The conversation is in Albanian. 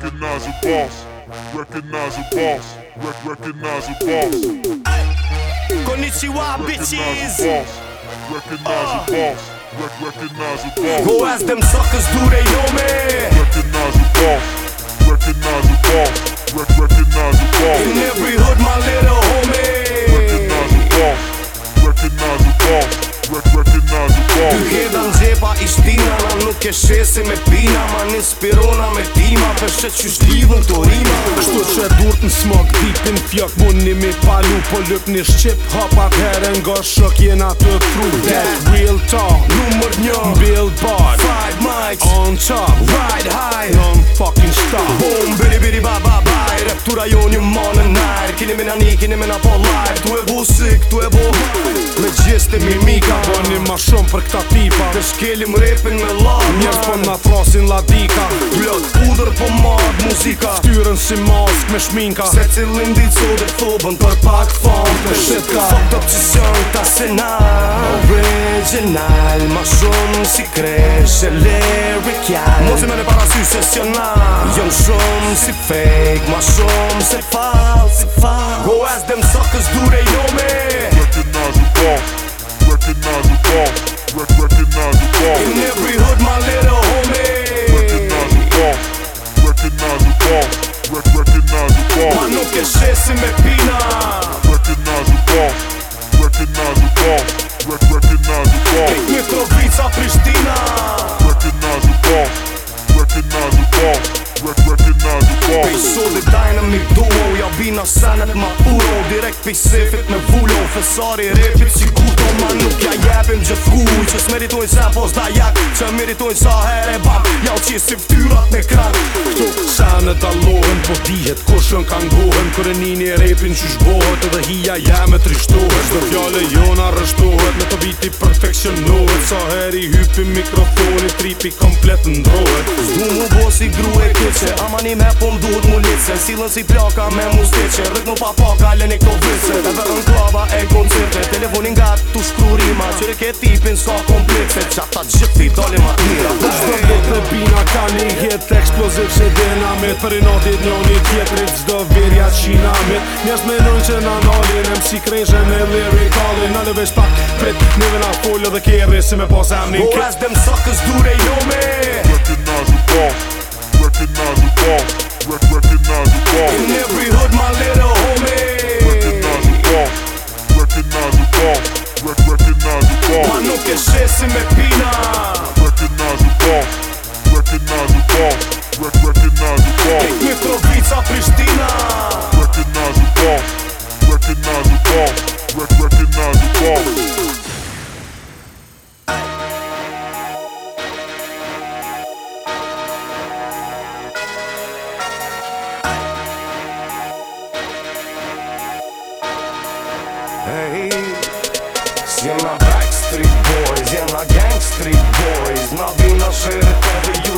Recognize a boss. Recognize a boss. Rec- recognize a boss. Konnichiwa, bitches. Recognize a boss. Recognize a boss. Recognize a boss. Go ask them suckers, do they know me? ke shesi me pina Ma një spirona me tima Për shet që shlivën të rima Kështu që durët në smog Dipin fjok Muni një me palu Po lëp një shqip Hop at herën Nga shok Jena të fru That real talk Numër një Billboard Five mics On top Ride high Non fucking stop Bombe Shtura jo një ma në nërë Kini me në një, kini me në po lajë Tu e bu sik, tu e bu Me gjestë e mimika Po ma shumë për këta tipa Të shkelim repin me lajë Njërë për po në frasin la dika Blot udrë po madë muzika Ftyrën si mask me shminka Se cilin ditë sotë e thobën për pak fanë Për shetka Fuck up që sënë ta senarë Ma shumë si kresh, e lyrical Mo se mene para sucesionar Ja në shumë si fake, ma shumë se fal, se fal Go ask them suckers dure they në senet ma uro Direkt pëj sifit me vullo Fesari repit si kuto ma nuk ja jepim gjith kuj Qës meritojnë se pos da jak Që meritojnë sa her e bap Ja u si ftyrat me krat Këto senet alohen Po dihet koshën ka ngohen Kërë një një repin që shbohet Edhe hija jeme trishtohet Shdo fjale jona rështohet Me të viti perfekcionohet Sa her i hypim mikrofonit Tripi komplet ndrohet Zdu mu bosi gru e kese Ama një me pomdu Se silën si plaka me muske vëqe Rrët në pa fa ka këto vëse E dhe në klava e koncerte Telefonin nga tu shkrurima Qire ke tipin s'ka komplekse Qa ta gjithi ti dole ma tira për shtë të të pina ka një jet Eksploziv që dinamit Për i notit një një tjetëri Qdo virja qinamit Njësht me nën që në nalin E mësi krejshë me lirikallin kallin Në lëvesh pak prit Një vë na folë dhe kjeri Si me pas e mni kjo Recognize the boss się symetpina Recognize the boss, recognize the boss, Re recognize the boss Niech my prowica Prysztina Recognize the boss, recognize the boss, Re recognize the boss Hey Boys, are not Backstreet Boys, я на Gang Street Boys Нові наші ретеви,